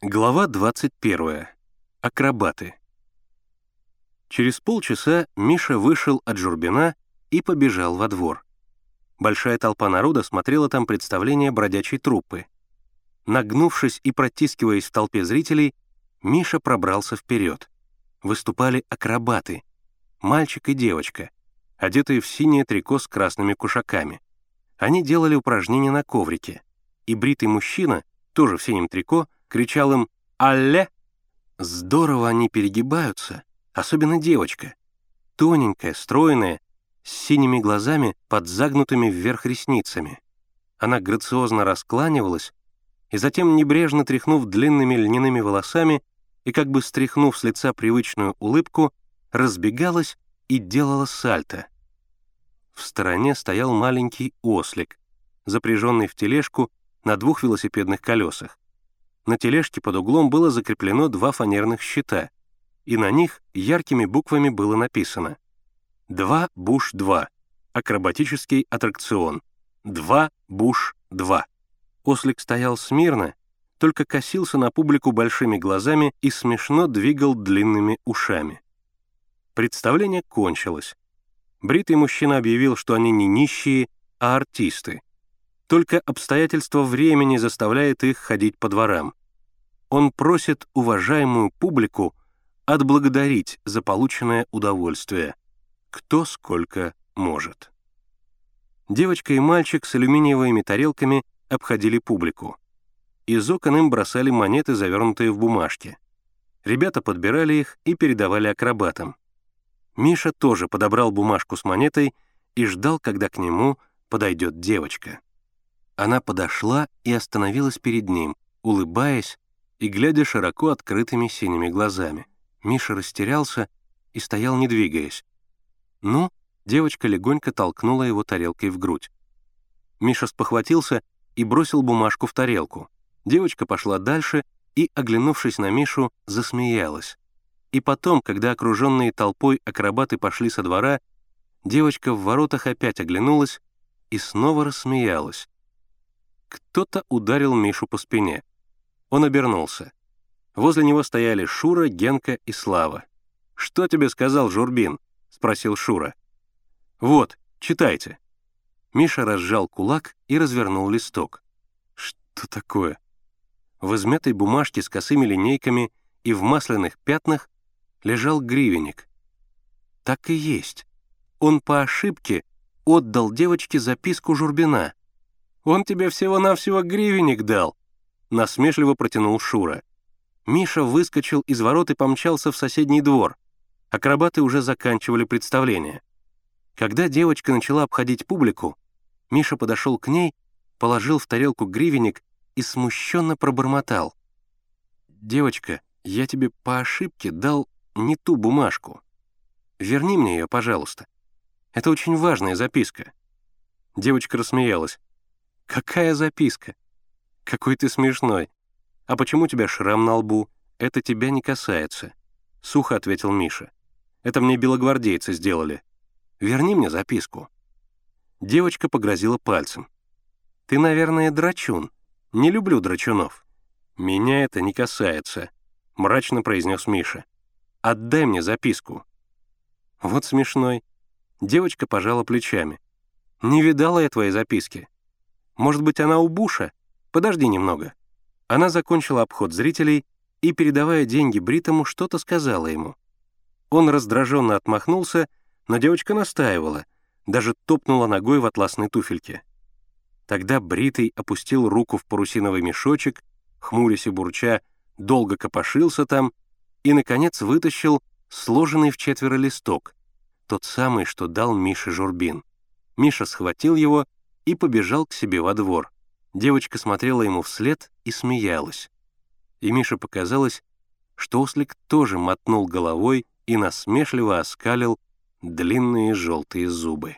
Глава 21. Акробаты. Через полчаса Миша вышел от Журбина и побежал во двор. Большая толпа народа смотрела там представление бродячей труппы. Нагнувшись и протискиваясь в толпе зрителей, Миша пробрался вперед. Выступали акробаты, мальчик и девочка, одетые в синее трико с красными кушаками. Они делали упражнения на коврике, и бритый мужчина, тоже в синем трико, кричал им «Алле!». Здорово они перегибаются, особенно девочка. Тоненькая, стройная, с синими глазами под загнутыми вверх ресницами. Она грациозно раскланивалась и затем, небрежно тряхнув длинными льняными волосами и как бы стряхнув с лица привычную улыбку, разбегалась и делала сальто. В стороне стоял маленький ослик, запряженный в тележку на двух велосипедных колесах. На тележке под углом было закреплено два фанерных щита, и на них яркими буквами было написано «2 Буш-2. Акробатический аттракцион. 2 Буш-2». Ослик стоял смирно, только косился на публику большими глазами и смешно двигал длинными ушами. Представление кончилось. Бритый мужчина объявил, что они не нищие, а артисты. Только обстоятельства времени заставляет их ходить по дворам он просит уважаемую публику отблагодарить за полученное удовольствие, кто сколько может. Девочка и мальчик с алюминиевыми тарелками обходили публику. Из окон им бросали монеты, завернутые в бумажки. Ребята подбирали их и передавали акробатам. Миша тоже подобрал бумажку с монетой и ждал, когда к нему подойдет девочка. Она подошла и остановилась перед ним, улыбаясь и глядя широко открытыми синими глазами. Миша растерялся и стоял, не двигаясь. «Ну?» — девочка легонько толкнула его тарелкой в грудь. Миша спохватился и бросил бумажку в тарелку. Девочка пошла дальше и, оглянувшись на Мишу, засмеялась. И потом, когда окруженные толпой акробаты пошли со двора, девочка в воротах опять оглянулась и снова рассмеялась. Кто-то ударил Мишу по спине. Он обернулся. Возле него стояли Шура, Генка и Слава. «Что тебе сказал Журбин?» — спросил Шура. «Вот, читайте». Миша разжал кулак и развернул листок. «Что такое?» В измятой бумажке с косыми линейками и в масляных пятнах лежал гривенник. Так и есть. Он по ошибке отдал девочке записку Журбина. «Он тебе всего-навсего гривенник дал», — насмешливо протянул Шура. Миша выскочил из ворот и помчался в соседний двор. Акробаты уже заканчивали представление. Когда девочка начала обходить публику, Миша подошел к ней, положил в тарелку гривенник и смущенно пробормотал. «Девочка, я тебе по ошибке дал не ту бумажку. Верни мне ее, пожалуйста. Это очень важная записка». Девочка рассмеялась. «Какая записка? «Какой ты смешной. А почему у тебя шрам на лбу? Это тебя не касается», — сухо ответил Миша. «Это мне белогвардейцы сделали. Верни мне записку». Девочка погрозила пальцем. «Ты, наверное, драчун. Не люблю драчунов». «Меня это не касается», — мрачно произнес Миша. «Отдай мне записку». Вот смешной. Девочка пожала плечами. «Не видала я твоей записки. Может быть, она у Буша?» «Подожди немного». Она закончила обход зрителей и, передавая деньги Бритому, что-то сказала ему. Он раздраженно отмахнулся, но девочка настаивала, даже топнула ногой в атласной туфельке. Тогда Бритый опустил руку в парусиновый мешочек, хмурясь и бурча, долго копошился там и, наконец, вытащил сложенный в четверо листок, тот самый, что дал Мише Журбин. Миша схватил его и побежал к себе во двор. Девочка смотрела ему вслед и смеялась. И Мише показалось, что ослик тоже мотнул головой и насмешливо оскалил длинные желтые зубы.